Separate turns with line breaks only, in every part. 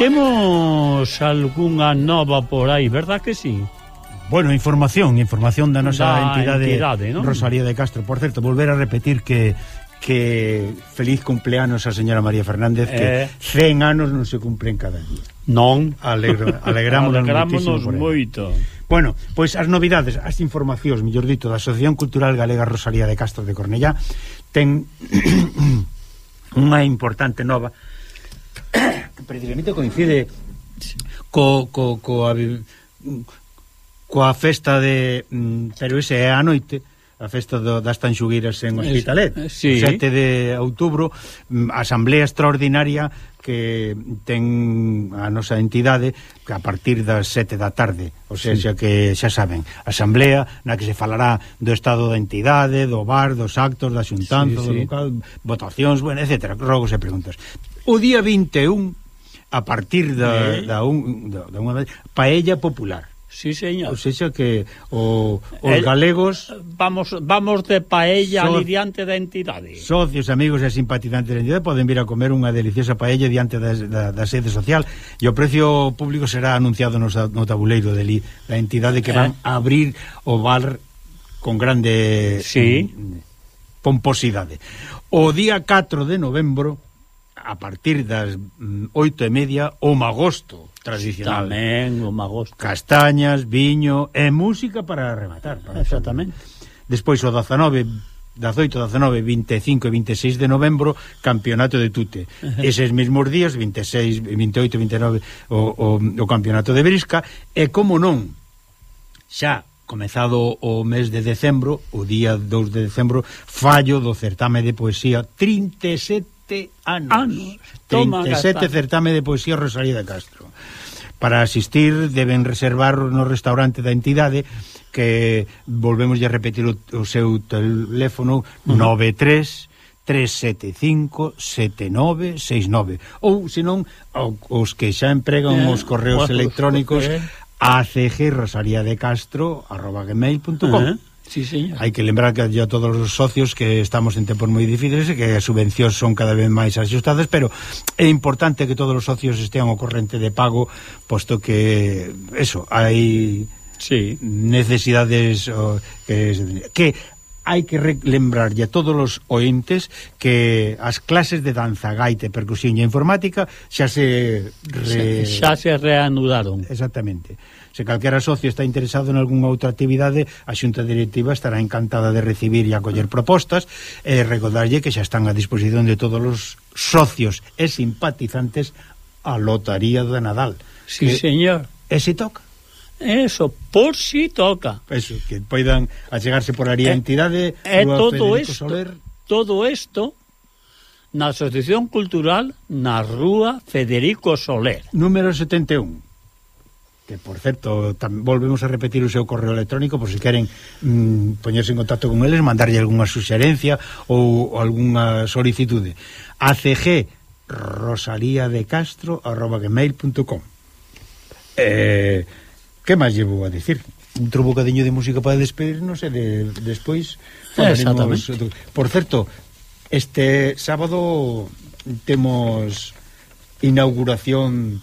Temos algunha nova por aí, verdad que sí?
Bueno, información, información da nosa
da
entidade,
entidade ¿no?
Rosalía de Castro. Por certo, volver a repetir que que feliz cumpleanos a señora María Fernández que
eh...
100 anos non se cumplen cada día.
Non.
Alegr
alegrámonos,
alegrámonos
moito.
Bueno, pois as novidades, as informacións, mellor dito, da Asociación Cultural Galega Rosalía de Castro de Cornellá ten unha importante nova precisamente coincide co, co, co coa, coa festa de... Mm, pero ese é a noite a festa do, das tanxugueiras en Hospitalet
eh, sí.
o 7 de outubro mm, asamblea extraordinaria que ten a nosa entidade que a partir das 7 da tarde o sea, sí. xa que xa saben asamblea na que se falará do estado da entidade do bar, dos actos, da xuntanza
sí, sí.
do local, votacións, bueno, etc rogos e preguntas o día 21 a partir da,
eh.
da, un, da, da unha paella popular.
Sí, señor.
Ou seja que o, os
El,
galegos
vamos vamos de paella
so,
diante da entidade.
Socios, amigos e simpatizantes da entidade poden vir a comer unha deliciosa paella diante da, da, da sede social e o precio público será anunciado no, no tabuleiro deli, da entidade que
eh.
van eh. a abrir o bar con grande
sí.
Mm, pomposidade. O día 4 de novembro a partir das mm, oito e media o magosto tradicional.
Tamén o magosto.
Castañas, viño e música para rematar. Para
Exactamente.
Despois o 19 18, 19, 25 e 26 de novembro campeonato de tute eses mesmos días, 26, 28 29 o, o, o campeonato de brisca e como non xa comezado o mes de decembro o día 2 de decembro fallo do certame de poesía 37 27 anos.
anos. Toma
37 certame de poesía Rosalía de Castro. Para asistir deben reservar no restaurante da entidade que volvemos a repetir o, o seu teléfono uh -huh. 93 375-7969 ou, senón, os que xa empregan
eh,
os correos electrónicos acgrosariadecastro.com
eh. Sí, señor.
Hai que lembrar que a todos os socios que estamos en tempos moi difíciles e que as subvencións son cada vez máis axustadas, pero é importante que todos os socios estean ao corrente de pago, posto que, eso, hai
sí.
necesidades o, que, que hai que lembrarlle a todos os ointes que as clases de danza, gaite, percusión e informática xa se... Re...
Xa, xa se reanudaron.
Exactamente. Se calquera socio está interesado en algunha outra actividade, a xunta directiva estará encantada de recibir e acoller propostas e recordarlle que xa están a disposición de todos os socios e simpatizantes a lotaría de Nadal.
Sí,
que,
señor.
E se toca?
Eso, por si toca.
Eso, que poidan achegarse por ali a
eh,
entidade...
Eh,
é
todo isto, todo isto na Asociación Cultural na Rúa Federico Soler.
Número 71 que por certo, tam, volvemos a repetir o seu correo electrónico por se si queren mm, poñerse en contacto con eles, mandarlle algunha suxerencia ou, ou algunha solicitude. ACG rosalía de castro arroba gmail.com eh, Que máis llevo a dicir? Un trobocadiño de música para despedirnos e de, despois falaremos... Por certo, este sábado temos inauguración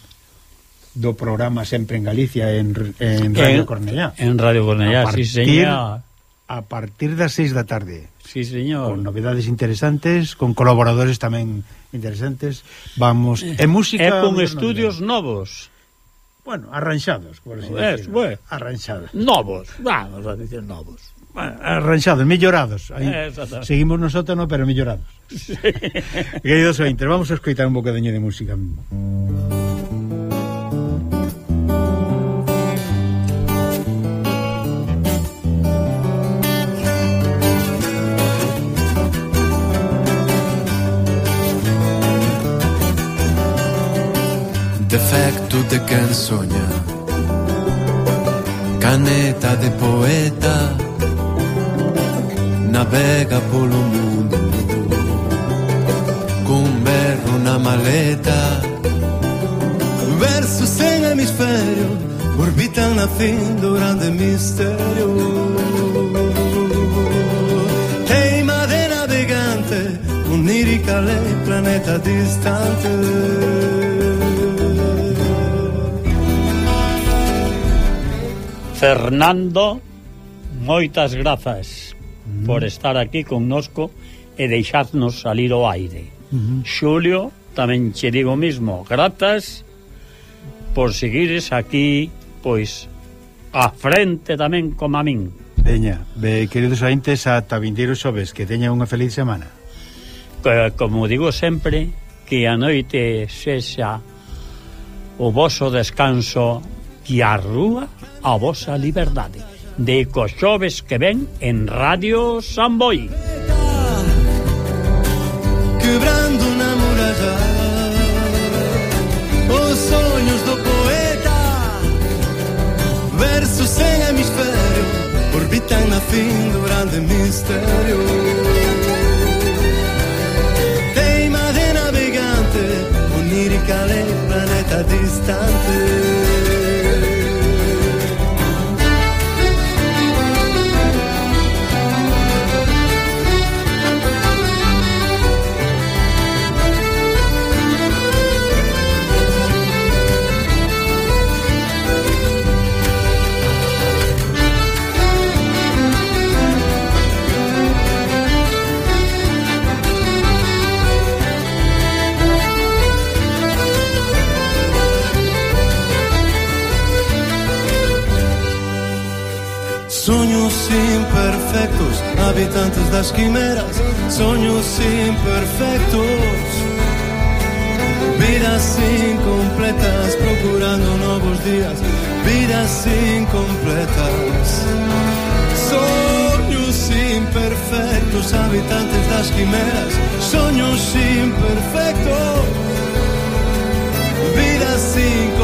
do programa Sempre en Galicia en, en Radio en, Cornellá.
En Radio Cornellá,
partir,
sí, señor.
A partir das seis da tarde.
Sí, señor.
Con novedades interesantes, con colaboradores tamén interesantes. Vamos, e eh, música...
E con estudios novos.
Bueno, arranxados, por así
es, bueno.
Arranxados.
Novos, vamos a dicir novos.
Arranxados, mellorados. Aí, eh, seguimos no sótano, pero mellorados. Sí. Queridos ointes, vamos a escoitar un bocadeño de música.
Música. De quen soña. Caneta de poeta Navega polo mundo. Con berro na maleta Versos sen hemisferio Orbitan na fin do grande misterio. Teima de navegante Onírica lei planeta distante
Fernando, moitas grazas mm. por estar aquí connosco e deixadnos salir ao aire. Uh -huh. Xulio, tamén che digo mismo, gratas por seguires aquí, pois, a frente tamén como a min.
Veña, be, queridos ointes, ata vindeiro xoves, que teña unha feliz semana.
Que, como digo sempre, que a noite sexa o vosso descanso e a rúa a vosa liberdade. De Coxoves que ven en Radio Samboy.
Quebrando na muralla Os sonhos do poeta Versos sem hemisfério Orbitan na fim do grande mistério Teima de navegante Onírica lei, planeta distante imperfectos, habitantes das quimeras, sonhos imperfectos. Vidas incompletas procurando novos dias, vidas incompletas. Sonhos imperfectos, habitantes das quimeras, sonhos imperfectos. Vidas incompletas.